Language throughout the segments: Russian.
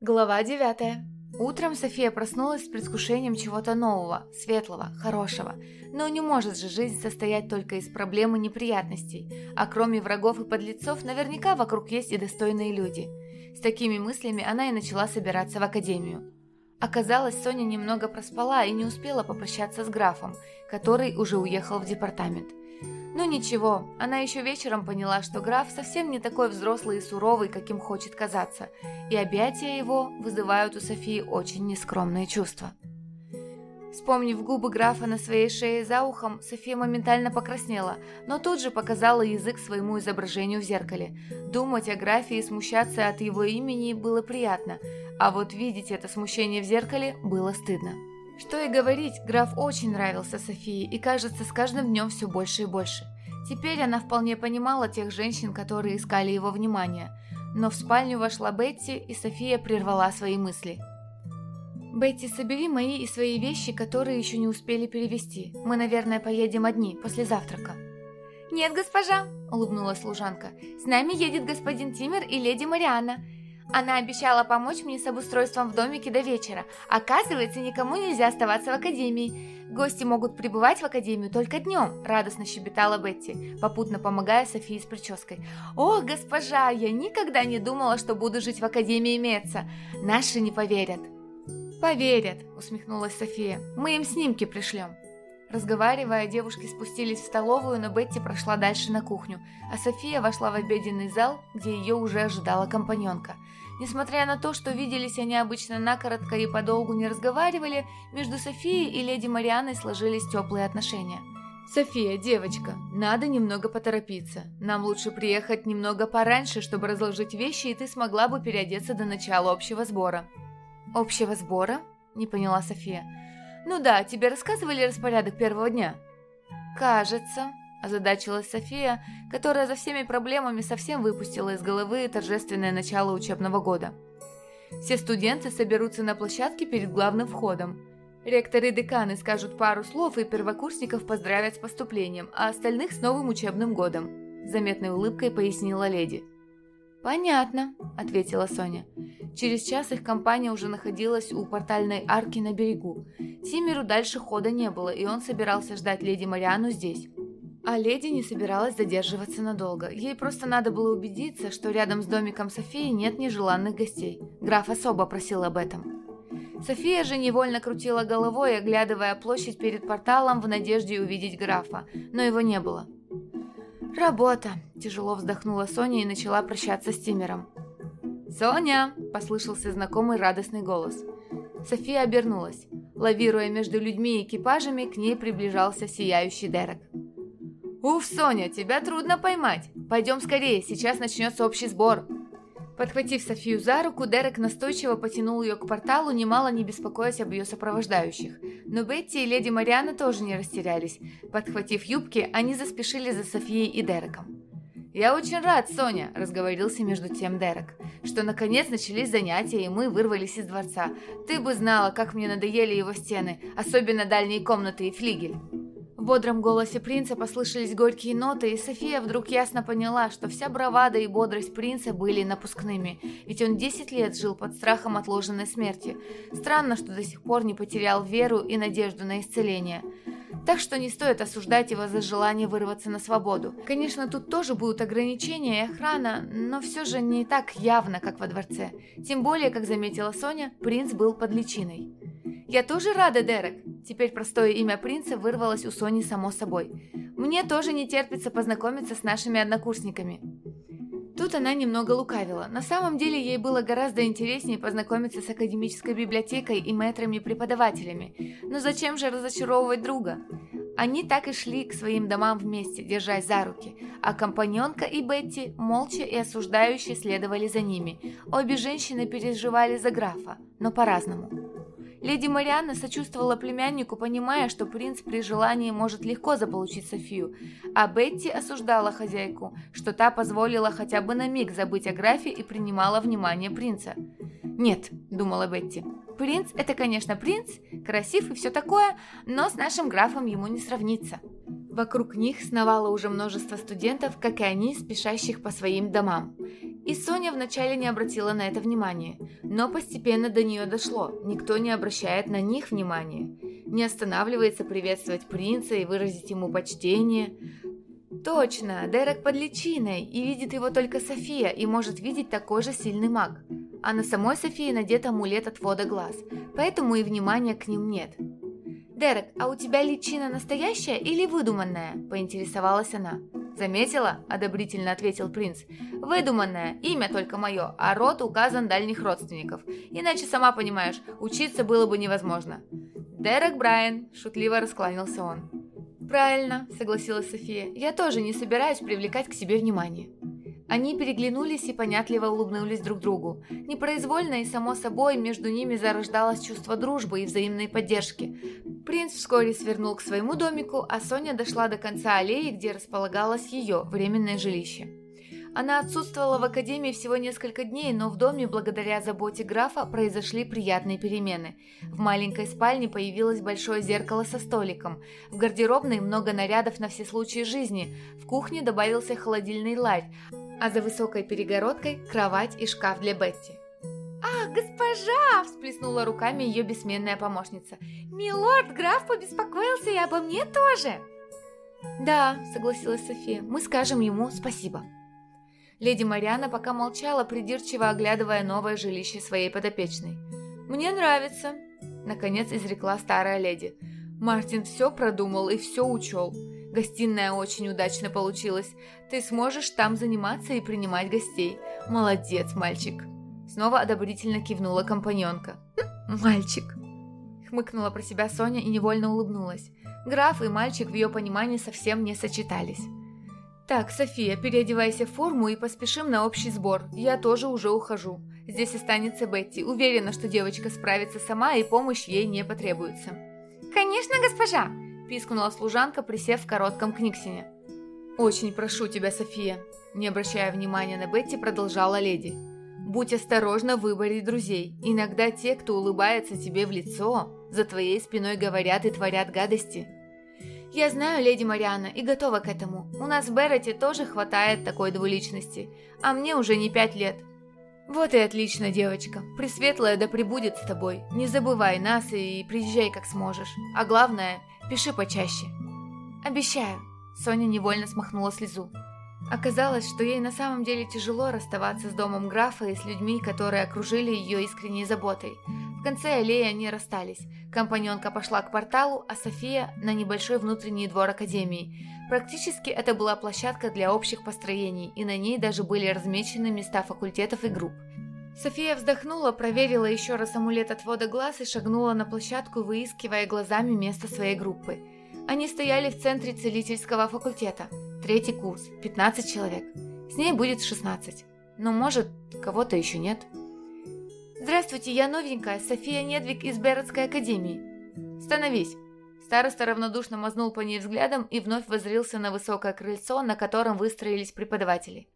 Глава 9. Утром София проснулась с предвкушением чего-то нового, светлого, хорошего. Но не может же жизнь состоять только из проблем и неприятностей. А кроме врагов и подлецов, наверняка вокруг есть и достойные люди. С такими мыслями она и начала собираться в академию. Оказалось, Соня немного проспала и не успела попрощаться с графом, который уже уехал в департамент. Ну ничего, она еще вечером поняла, что граф совсем не такой взрослый и суровый, каким хочет казаться, и объятия его вызывают у Софии очень нескромные чувства. Вспомнив губы графа на своей шее за ухом, София моментально покраснела, но тут же показала язык своему изображению в зеркале. Думать о графе и смущаться от его имени было приятно, а вот видеть это смущение в зеркале было стыдно. Что и говорить, граф очень нравился Софии и, кажется, с каждым днем все больше и больше. Теперь она вполне понимала тех женщин, которые искали его внимания. Но в спальню вошла Бетти, и София прервала свои мысли. «Бетти, собери мои и свои вещи, которые еще не успели перевести. Мы, наверное, поедем одни, после завтрака». «Нет, госпожа», — улыбнулась служанка. «С нами едет господин Тимер и леди Марианна. Она обещала помочь мне с обустройством в домике до вечера. Оказывается, никому нельзя оставаться в академии. Гости могут пребывать в академию только днем», – радостно щебетала Бетти, попутно помогая Софии с прической. «Ох, госпожа, я никогда не думала, что буду жить в академии Меца. Наши не поверят». «Поверят», – усмехнулась София. «Мы им снимки пришлем». Разговаривая, девушки спустились в столовую, но Бетти прошла дальше на кухню, а София вошла в обеденный зал, где ее уже ожидала компаньонка. Несмотря на то, что виделись они обычно накоротко и подолгу не разговаривали, между Софией и леди Марианой сложились теплые отношения. «София, девочка, надо немного поторопиться. Нам лучше приехать немного пораньше, чтобы разложить вещи, и ты смогла бы переодеться до начала общего сбора». «Общего сбора?» – не поняла София. «Ну да, тебе рассказывали распорядок первого дня?» «Кажется», – озадачилась София, которая за всеми проблемами совсем выпустила из головы торжественное начало учебного года. Все студенты соберутся на площадке перед главным входом. Ректоры и деканы скажут пару слов, и первокурсников поздравят с поступлением, а остальных с новым учебным годом», – заметной улыбкой пояснила леди. «Понятно», – ответила Соня. Через час их компания уже находилась у портальной арки на берегу. Тимеру дальше хода не было, и он собирался ждать леди Мариану здесь. А леди не собиралась задерживаться надолго. Ей просто надо было убедиться, что рядом с домиком Софии нет нежеланных гостей. Граф особо просил об этом. София же невольно крутила головой, оглядывая площадь перед порталом в надежде увидеть графа, но его не было. «Работа!» – тяжело вздохнула Соня и начала прощаться с Тимером. «Соня!» – послышался знакомый радостный голос. София обернулась. Лавируя между людьми и экипажами, к ней приближался сияющий Дерек. «Уф, Соня, тебя трудно поймать! Пойдем скорее, сейчас начнется общий сбор!» Подхватив Софию за руку, Дерек настойчиво потянул ее к порталу, немало не беспокоясь об ее сопровождающих. Но Бетти и леди Мариана тоже не растерялись. Подхватив юбки, они заспешили за Софией и Дереком. «Я очень рад, Соня», – разговорился между тем Дерек, «что наконец начались занятия, и мы вырвались из дворца. Ты бы знала, как мне надоели его стены, особенно дальние комнаты и флигель». Бодром голосе принца послышались горькие ноты, и София вдруг ясно поняла, что вся бравада и бодрость принца были напускными, ведь он 10 лет жил под страхом отложенной смерти. Странно, что до сих пор не потерял веру и надежду на исцеление. Так что не стоит осуждать его за желание вырваться на свободу. Конечно, тут тоже будут ограничения и охрана, но все же не так явно, как во дворце. Тем более, как заметила Соня, принц был под личиной. «Я тоже рада, Дерек!» Теперь простое имя принца вырвалось у Сони само собой. «Мне тоже не терпится познакомиться с нашими однокурсниками». Тут она немного лукавила. На самом деле ей было гораздо интереснее познакомиться с академической библиотекой и мэтрами-преподавателями. Но зачем же разочаровывать друга? Они так и шли к своим домам вместе, держась за руки, а компаньонка и Бетти молча и осуждающе следовали за ними. Обе женщины переживали за графа, но по-разному. Леди Марианна сочувствовала племяннику, понимая, что принц при желании может легко заполучить Софию, а Бетти осуждала хозяйку, что та позволила хотя бы на миг забыть о графе и принимала внимание принца. «Нет», — думала Бетти, — «принц — это, конечно, принц, красив и все такое, но с нашим графом ему не сравнится». Вокруг них сновало уже множество студентов, как и они, спешащих по своим домам. И Соня вначале не обратила на это внимания, но постепенно до нее дошло, никто не обращает на них внимания, не останавливается приветствовать принца и выразить ему почтение. Точно, Дерек под личиной, и видит его только София, и может видеть такой же сильный маг. А на самой Софии надет амулет отвода глаз, поэтому и внимания к ним нет. «Дерек, а у тебя личина настоящая или выдуманная?» – поинтересовалась она. «Заметила?» – одобрительно ответил принц. «Выдуманное, имя только мое, а род указан дальних родственников. Иначе, сама понимаешь, учиться было бы невозможно». «Дерек Брайан», – шутливо раскланялся он. «Правильно», – согласилась София. «Я тоже не собираюсь привлекать к себе внимание». Они переглянулись и понятливо улыбнулись друг другу. Непроизвольно и само собой между ними зарождалось чувство дружбы и взаимной поддержки. Принц вскоре свернул к своему домику, а Соня дошла до конца аллеи, где располагалось ее временное жилище. Она отсутствовала в академии всего несколько дней, но в доме, благодаря заботе графа, произошли приятные перемены. В маленькой спальне появилось большое зеркало со столиком. В гардеробной много нарядов на все случаи жизни. В кухне добавился холодильный ларь, а за высокой перегородкой кровать и шкаф для Бетти. «Ах, госпожа!» – всплеснула руками ее бессменная помощница. «Милорд граф побеспокоился и обо мне тоже!» «Да», – согласилась София, – «мы скажем ему спасибо». Леди Мариана пока молчала, придирчиво оглядывая новое жилище своей подопечной. «Мне нравится», – наконец изрекла старая леди. «Мартин все продумал и все учел. Гостиная очень удачно получилась. Ты сможешь там заниматься и принимать гостей. Молодец, мальчик!» Снова одобрительно кивнула компаньонка. «Хм, «Мальчик!» Хмыкнула про себя Соня и невольно улыбнулась. Граф и мальчик в ее понимании совсем не сочетались. «Так, София, переодевайся в форму и поспешим на общий сбор. Я тоже уже ухожу. Здесь останется Бетти. Уверена, что девочка справится сама и помощь ей не потребуется». «Конечно, госпожа!» пискнула служанка, присев в коротком книгсине. «Очень прошу тебя, София», не обращая внимания на Бетти, продолжала леди. «Будь осторожна в выборе друзей. Иногда те, кто улыбается тебе в лицо, за твоей спиной говорят и творят гадости». «Я знаю, леди Мариана, и готова к этому. У нас в Берроте тоже хватает такой двуличности, а мне уже не пять лет». «Вот и отлично, девочка. Пресветлая да пребудет с тобой. Не забывай нас и приезжай как сможешь. А главное, Пиши почаще. Обещаю. Соня невольно смахнула слезу. Оказалось, что ей на самом деле тяжело расставаться с домом графа и с людьми, которые окружили ее искренней заботой. В конце аллеи они расстались. Компаньонка пошла к порталу, а София на небольшой внутренний двор Академии. Практически это была площадка для общих построений, и на ней даже были размечены места факультетов и групп. София вздохнула, проверила еще раз амулет отвода глаз и шагнула на площадку, выискивая глазами место своей группы. Они стояли в центре целительского факультета. Третий курс, 15 человек. С ней будет 16. Но может, кого-то еще нет. «Здравствуйте, я новенькая, София Недвиг из Бердской академии». «Становись». Староста равнодушно мазнул по ней взглядом и вновь возрился на высокое крыльцо, на котором выстроились преподаватели.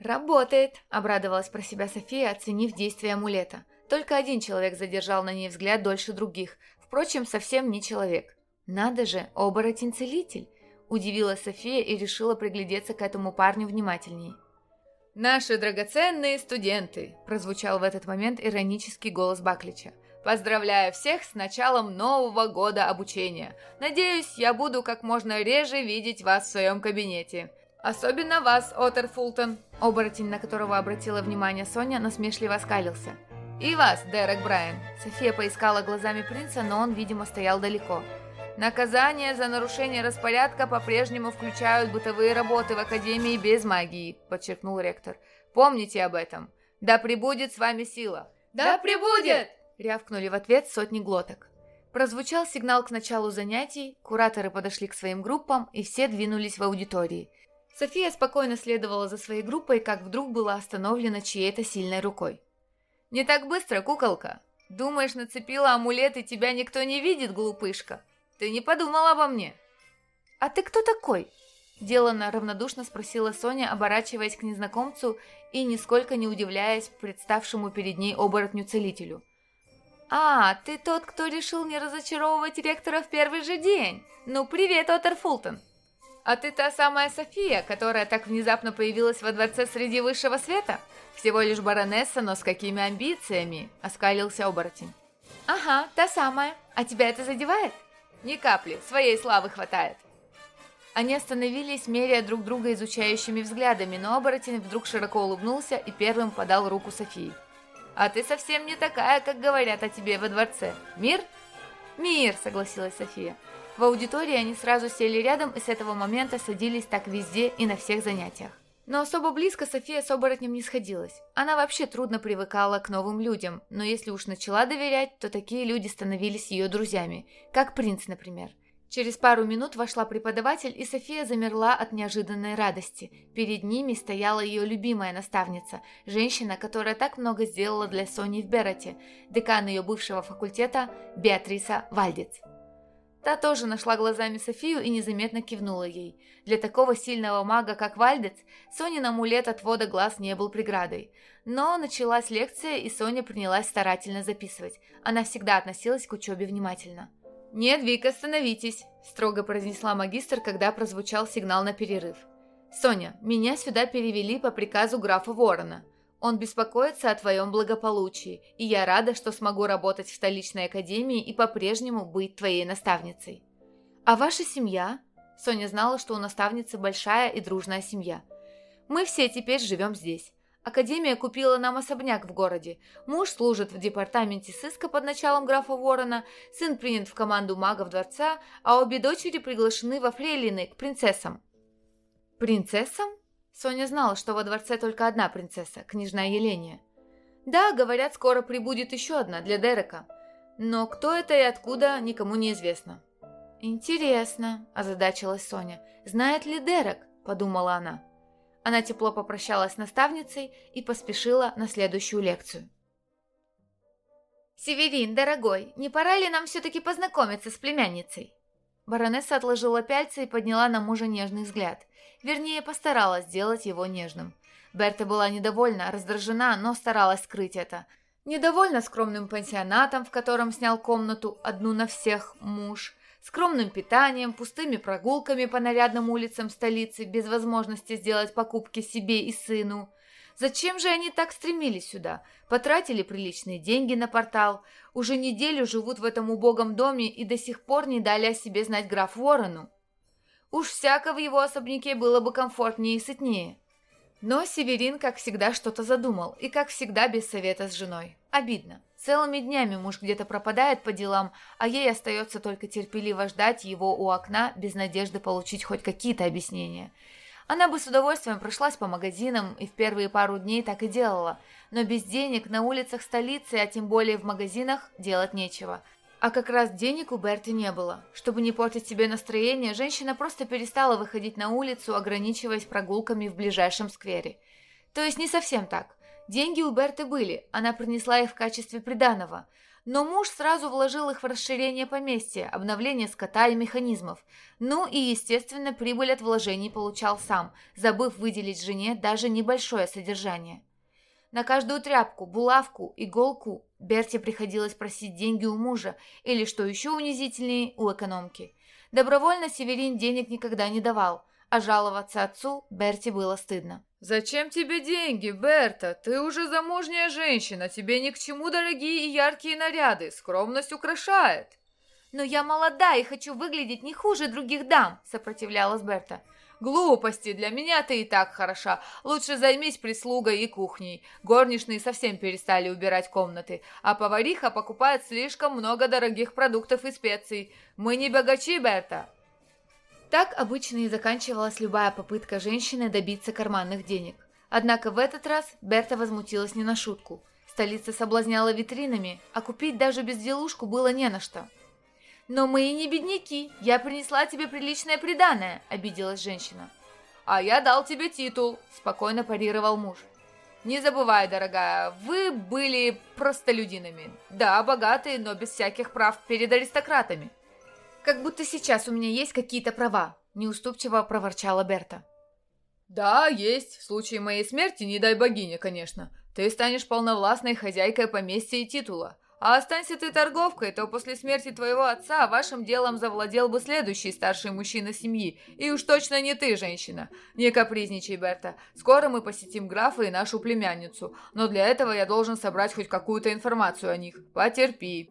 «Работает!» – обрадовалась про себя София, оценив действие амулета. Только один человек задержал на ней взгляд дольше других. Впрочем, совсем не человек. «Надо же, оборотень-целитель!» – удивилась София и решила приглядеться к этому парню внимательнее. «Наши драгоценные студенты!» – прозвучал в этот момент иронический голос Баклича. «Поздравляю всех с началом нового года обучения! Надеюсь, я буду как можно реже видеть вас в своем кабинете. Особенно вас, Отер Фултон!» Оборотень, на которого обратила внимание Соня, насмешливо оскалился. «И вас, Дерек Брайан!» София поискала глазами принца, но он, видимо, стоял далеко. «Наказание за нарушение распорядка по-прежнему включают бытовые работы в Академии без магии», – подчеркнул ректор. «Помните об этом. Да пребудет с вами сила!» «Да, да пребудет!» – рявкнули в ответ сотни глоток. Прозвучал сигнал к началу занятий, кураторы подошли к своим группам, и все двинулись в аудитории – София спокойно следовала за своей группой, как вдруг была остановлена чьей-то сильной рукой. «Не так быстро, куколка! Думаешь, нацепила амулет, и тебя никто не видит, глупышка? Ты не подумала обо мне!» «А ты кто такой?» Делано равнодушно спросила Соня, оборачиваясь к незнакомцу и нисколько не удивляясь представшему перед ней оборотню-целителю. «А, ты тот, кто решил не разочаровывать ректора в первый же день! Ну, привет, Отер Фултон!» «А ты та самая София, которая так внезапно появилась во дворце среди высшего света? Всего лишь баронесса, но с какими амбициями?» – оскалился оборотень. «Ага, та самая. А тебя это задевает?» «Ни капли, своей славы хватает». Они остановились, меряя друг друга изучающими взглядами, но оборотень вдруг широко улыбнулся и первым подал руку Софии. «А ты совсем не такая, как говорят о тебе во дворце. Мир?» «Мир», — согласилась София. В аудитории они сразу сели рядом и с этого момента садились так везде и на всех занятиях. Но особо близко София с оборотнем не сходилась. Она вообще трудно привыкала к новым людям, но если уж начала доверять, то такие люди становились ее друзьями, как принц, например – Через пару минут вошла преподаватель, и София замерла от неожиданной радости. Перед ними стояла ее любимая наставница, женщина, которая так много сделала для Сони в Бероте, декан ее бывшего факультета Беатриса Вальдец. Та тоже нашла глазами Софию и незаметно кивнула ей. Для такого сильного мага, как Вальдец, Сонин амулет отвода глаз не был преградой. Но началась лекция, и Соня принялась старательно записывать. Она всегда относилась к учебе внимательно. «Нет, Вика, остановитесь», – строго произнесла магистр, когда прозвучал сигнал на перерыв. «Соня, меня сюда перевели по приказу графа Ворона. Он беспокоится о твоем благополучии, и я рада, что смогу работать в столичной академии и по-прежнему быть твоей наставницей». «А ваша семья?» Соня знала, что у наставницы большая и дружная семья. «Мы все теперь живем здесь. Академия купила нам особняк в городе. Муж служит в департаменте сыска под началом графа Ворона, сын принят в команду магов дворца, а обе дочери приглашены во фрейлины к принцессам. Принцессам? Соня знала, что во дворце только одна принцесса, княжна Еления. Да, говорят, скоро прибудет еще одна для Дерека. Но кто это и откуда, никому не известно. «Интересно», – озадачилась Соня. «Знает ли Дерек?» – подумала она. Она тепло попрощалась с наставницей и поспешила на следующую лекцию. «Северин, дорогой, не пора ли нам все-таки познакомиться с племянницей?» Баронесса отложила пяльцы и подняла на мужа нежный взгляд. Вернее, постаралась сделать его нежным. Берта была недовольна, раздражена, но старалась скрыть это. Недовольна скромным пансионатом, в котором снял комнату одну на всех муж, скромным питанием, пустыми прогулками по нарядным улицам столицы без возможности сделать покупки себе и сыну. Зачем же они так стремились сюда? Потратили приличные деньги на портал, уже неделю живут в этом убогом доме и до сих пор не дали о себе знать граф Ворону. Уж всяко в его особняке было бы комфортнее и сытнее. Но Северин, как всегда, что-то задумал, и, как всегда, без совета с женой. Обидно. Целыми днями муж где-то пропадает по делам, а ей остается только терпеливо ждать его у окна, без надежды получить хоть какие-то объяснения. Она бы с удовольствием прошлась по магазинам и в первые пару дней так и делала, но без денег на улицах столицы, а тем более в магазинах, делать нечего. А как раз денег у Берти не было. Чтобы не портить себе настроение, женщина просто перестала выходить на улицу, ограничиваясь прогулками в ближайшем сквере. То есть не совсем так. Деньги у Берты были, она принесла их в качестве приданого, но муж сразу вложил их в расширение поместья, обновление скота и механизмов. Ну и, естественно, прибыль от вложений получал сам, забыв выделить жене даже небольшое содержание. На каждую тряпку, булавку, иголку Берте приходилось просить деньги у мужа или, что еще унизительнее, у экономки. Добровольно Северин денег никогда не давал, а жаловаться отцу Берте было стыдно. «Зачем тебе деньги, Берта? Ты уже замужняя женщина, тебе ни к чему дорогие и яркие наряды, скромность украшает». «Но я молода и хочу выглядеть не хуже других дам», — сопротивлялась Берта. «Глупости, для меня ты и так хороша. Лучше займись прислугой и кухней. Горничные совсем перестали убирать комнаты, а повариха покупает слишком много дорогих продуктов и специй. Мы не богачи, Берта, так обычно и заканчивалась любая попытка женщины добиться карманных денег. Однако в этот раз Берта возмутилась не на шутку. Столица соблазняла витринами, а купить даже безделушку было не на что. «Но мы и не бедняки, я принесла тебе приличное приданое», – обиделась женщина. «А я дал тебе титул», – спокойно парировал муж. «Не забывай, дорогая, вы были простолюдинами. Да, богатые, но без всяких прав перед аристократами. Как будто сейчас у меня есть какие-то права», – неуступчиво проворчала Берта. «Да, есть. В случае моей смерти, не дай богиня, конечно. Ты станешь полновластной хозяйкой поместья и титула. А останься ты торговкой, то после смерти твоего отца вашим делом завладел бы следующий старший мужчина семьи. И уж точно не ты, женщина. Не капризничай, Берта. Скоро мы посетим графа и нашу племянницу. Но для этого я должен собрать хоть какую-то информацию о них. Потерпи.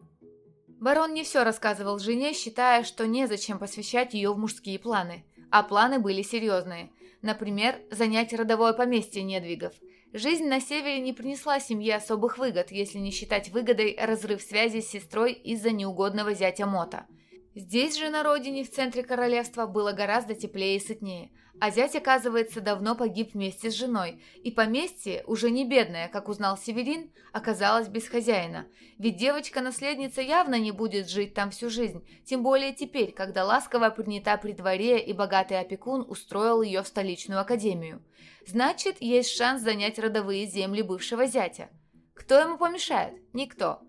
Барон не все рассказывал жене, считая, что незачем посвящать ее в мужские планы. А планы были серьезные. Например, занять родовое поместье Недвигов – Жизнь на севере не принесла семье особых выгод, если не считать выгодой разрыв связи с сестрой из-за неугодного зятя Мота. Здесь же на родине, в центре королевства, было гораздо теплее и сытнее. А зять, оказывается, давно погиб вместе с женой, и поместье, уже не бедное, как узнал Северин, оказалось без хозяина. Ведь девочка-наследница явно не будет жить там всю жизнь, тем более теперь, когда ласково принята при дворе и богатый опекун устроил ее в столичную академию. Значит, есть шанс занять родовые земли бывшего зятя. Кто ему помешает? Никто.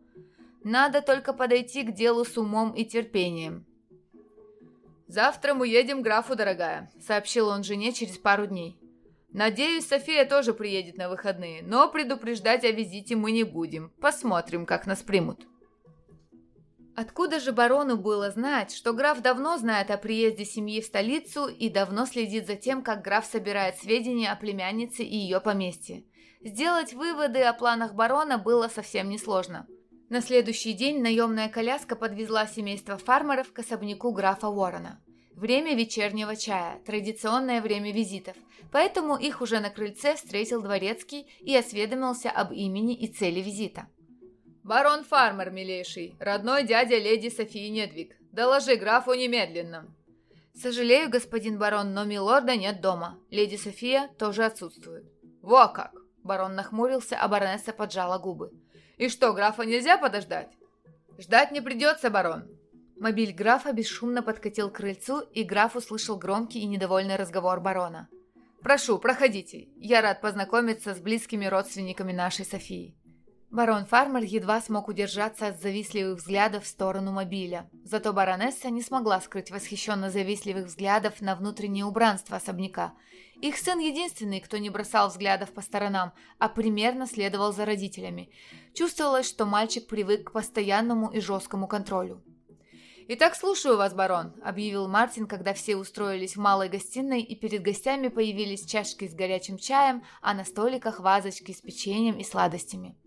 Надо только подойти к делу с умом и терпением. «Завтра мы едем к графу, дорогая», — сообщил он жене через пару дней. «Надеюсь, София тоже приедет на выходные, но предупреждать о визите мы не будем. Посмотрим, как нас примут». Откуда же барону было знать, что граф давно знает о приезде семьи в столицу и давно следит за тем, как граф собирает сведения о племяннице и ее поместье? Сделать выводы о планах барона было совсем несложно. На следующий день наемная коляска подвезла семейство фармеров к особняку графа Уоррена. Время вечернего чая, традиционное время визитов, поэтому их уже на крыльце встретил дворецкий и осведомился об имени и цели визита. «Барон Фармер, милейший, родной дядя леди Софии Недвиг. Доложи графу немедленно». «Сожалею, господин барон, но милорда нет дома. Леди София тоже отсутствует». «Во как!» Барон нахмурился, а баронесса поджала губы. И что, графа нельзя подождать? Ждать не придется, барон. Мобиль графа бесшумно подкатил к крыльцу, и граф услышал громкий и недовольный разговор барона. «Прошу, проходите. Я рад познакомиться с близкими родственниками нашей Софии». Барон Фармер едва смог удержаться от завистливых взглядов в сторону мобиля. Зато баронесса не смогла скрыть восхищенно завистливых взглядов на внутреннее убранство особняка. Их сын единственный, кто не бросал взглядов по сторонам, а примерно следовал за родителями. Чувствовалось, что мальчик привык к постоянному и жесткому контролю. «Итак, слушаю вас, барон», — объявил Мартин, когда все устроились в малой гостиной, и перед гостями появились чашки с горячим чаем, а на столиках вазочки с печеньем и сладостями.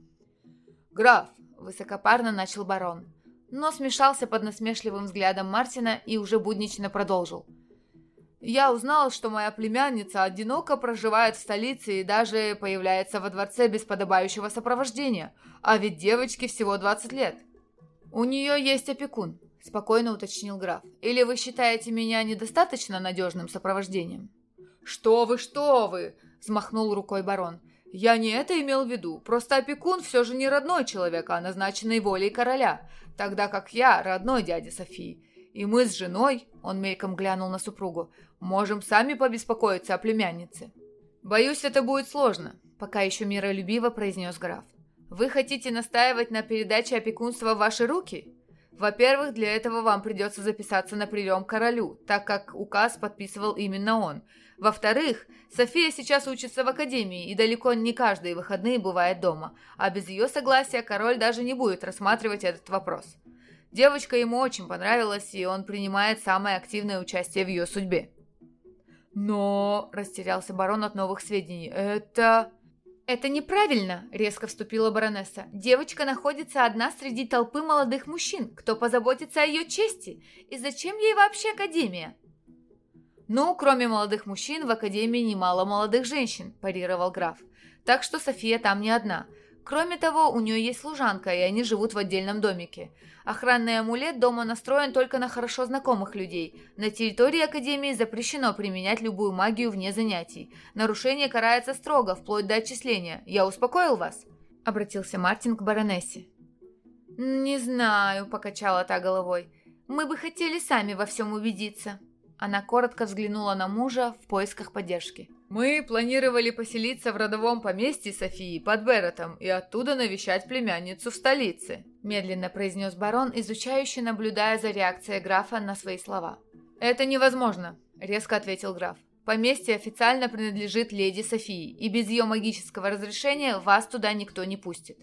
«Граф!» – высокопарно начал барон, но смешался под насмешливым взглядом Мартина и уже буднично продолжил. «Я узнал, что моя племянница одиноко проживает в столице и даже появляется во дворце без подобающего сопровождения, а ведь девочке всего 20 лет». «У нее есть опекун», – спокойно уточнил граф. «Или вы считаете меня недостаточно надежным сопровождением?» «Что вы, что вы!» – взмахнул рукой барон. «Я не это имел в виду. Просто опекун все же не родной человек, а назначенный волей короля, тогда как я родной дядя Софии. И мы с женой, он мельком глянул на супругу, можем сами побеспокоиться о племяннице». «Боюсь, это будет сложно», – пока еще миролюбиво произнес граф. «Вы хотите настаивать на передаче опекунства в ваши руки?» Во-первых, для этого вам придется записаться на прием к королю, так как указ подписывал именно он. Во-вторых, София сейчас учится в академии, и далеко не каждые выходные бывает дома, а без ее согласия король даже не будет рассматривать этот вопрос. Девочка ему очень понравилась, и он принимает самое активное участие в ее судьбе. «Но...» – растерялся барон от новых сведений. «Это...» «Это неправильно», — резко вступила баронесса. «Девочка находится одна среди толпы молодых мужчин. Кто позаботится о ее чести? И зачем ей вообще академия?» «Ну, кроме молодых мужчин, в академии немало молодых женщин», – парировал граф. «Так что София там не одна. Кроме того, у нее есть служанка, и они живут в отдельном домике. Охранный амулет дома настроен только на хорошо знакомых людей. На территории Академии запрещено применять любую магию вне занятий. Нарушение карается строго, вплоть до отчисления. Я успокоил вас?» – обратился Мартин к баронессе. «Не знаю», – покачала та головой. «Мы бы хотели сами во всем убедиться». Она коротко взглянула на мужа в поисках поддержки. «Мы планировали поселиться в родовом поместье Софии под Беретом и оттуда навещать племянницу в столице», медленно произнес барон, изучающий, наблюдая за реакцией графа на свои слова. «Это невозможно», резко ответил граф. «Поместье официально принадлежит леди Софии, и без ее магического разрешения вас туда никто не пустит».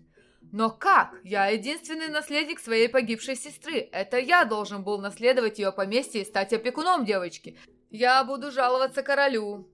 Но как? Я единственный наследник своей погибшей сестры. Это я должен был наследовать ее поместье и стать опекуном девочки. Я буду жаловаться королю.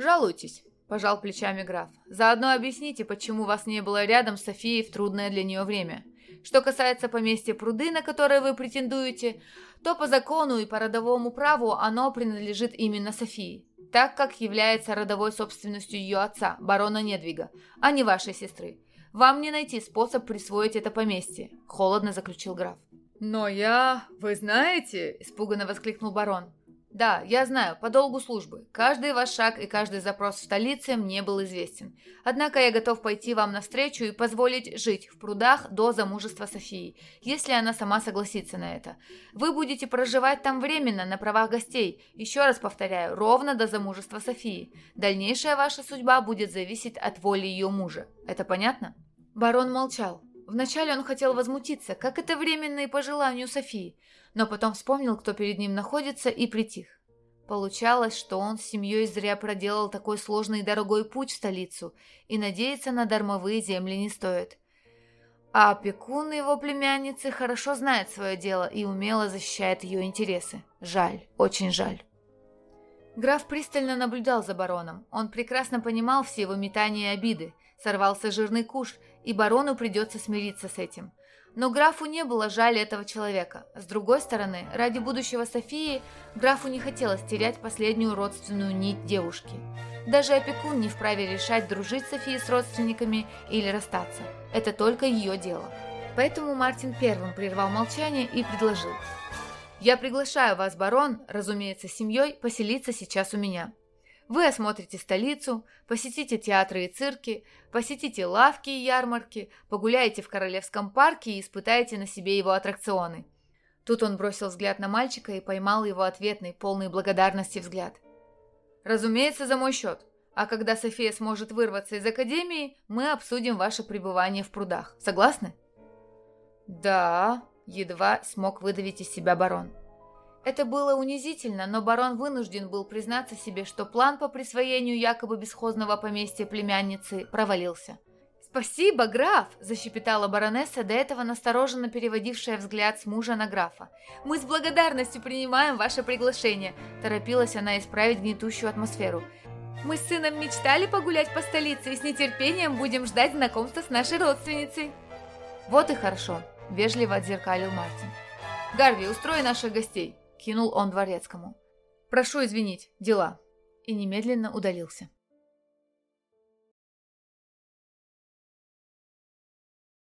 Жалуйтесь, пожал плечами граф. Заодно объясните, почему вас не было рядом с Софией в трудное для нее время. Что касается поместья пруды, на которое вы претендуете, то по закону и по родовому праву оно принадлежит именно Софии, так как является родовой собственностью ее отца, барона Недвига, а не вашей сестры. Вам не найти способ присвоить это поместье», — холодно заключил граф. «Но я... Вы знаете...» — испуганно воскликнул барон. Да, я знаю, по долгу службы. Каждый ваш шаг и каждый запрос в столице мне был известен. Однако я готов пойти вам навстречу и позволить жить в прудах до замужества Софии, если она сама согласится на это. Вы будете проживать там временно, на правах гостей. Еще раз повторяю, ровно до замужества Софии. Дальнейшая ваша судьба будет зависеть от воли ее мужа. Это понятно? Барон молчал. Вначале он хотел возмутиться, как это временно и по желанию Софии, но потом вспомнил, кто перед ним находится, и притих. Получалось, что он с семьей зря проделал такой сложный и дорогой путь в столицу, и надеяться на дармовые земли не стоит. А опекун его племянницы хорошо знает свое дело и умело защищает ее интересы. Жаль, очень жаль. Граф пристально наблюдал за бароном. Он прекрасно понимал все его метания и обиды. Сорвался жирный куш – и барону придется смириться с этим. Но графу не было жаль этого человека. С другой стороны, ради будущего Софии, графу не хотелось терять последнюю родственную нить девушки. Даже опекун не вправе решать, дружить Софии с родственниками или расстаться. Это только ее дело. Поэтому Мартин первым прервал молчание и предложил. «Я приглашаю вас, барон, разумеется, с семьей, поселиться сейчас у меня. Вы осмотрите столицу, посетите театры и цирки, посетите лавки и ярмарки, погуляете в Королевском парке и испытаете на себе его аттракционы. Тут он бросил взгляд на мальчика и поймал его ответный, полный благодарности взгляд. «Разумеется, за мой счет. А когда София сможет вырваться из академии, мы обсудим ваше пребывание в прудах. Согласны?» «Да», — едва смог выдавить из себя барон. Это было унизительно, но барон вынужден был признаться себе, что план по присвоению якобы бесхозного поместья племянницы провалился. «Спасибо, граф!» – защепетала баронесса, до этого настороженно переводившая взгляд с мужа на графа. «Мы с благодарностью принимаем ваше приглашение!» – торопилась она исправить гнетущую атмосферу. «Мы с сыном мечтали погулять по столице и с нетерпением будем ждать знакомства с нашей родственницей!» «Вот и хорошо!» – вежливо отзеркалил Мартин. «Гарви, устрой наших гостей!» Кинул он дворецкому. «Прошу извинить, дела». И немедленно удалился.